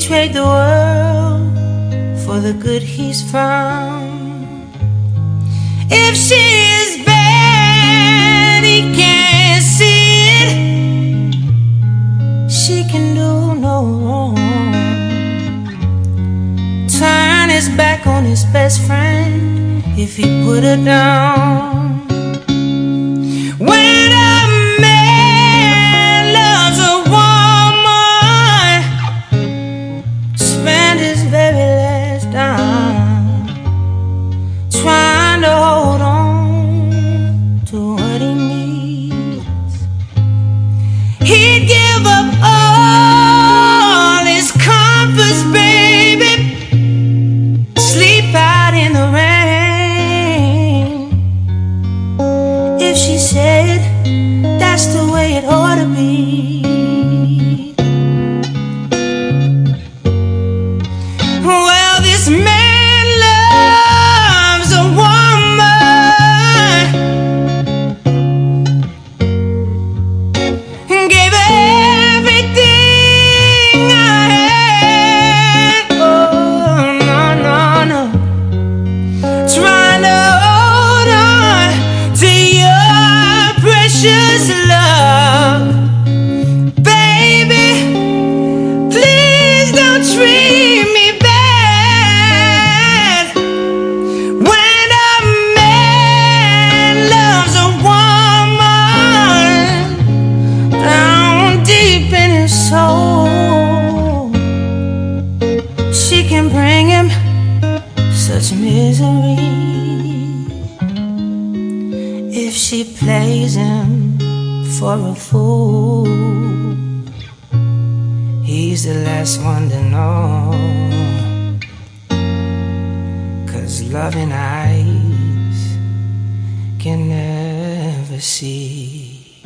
Trade the world for the good he's found. If she is bad, he can't see it. She can do no wrong. Turn his back on his best friend if he put her down. She plays him for a fool. He's the last one to know. Cause loving eyes can never see.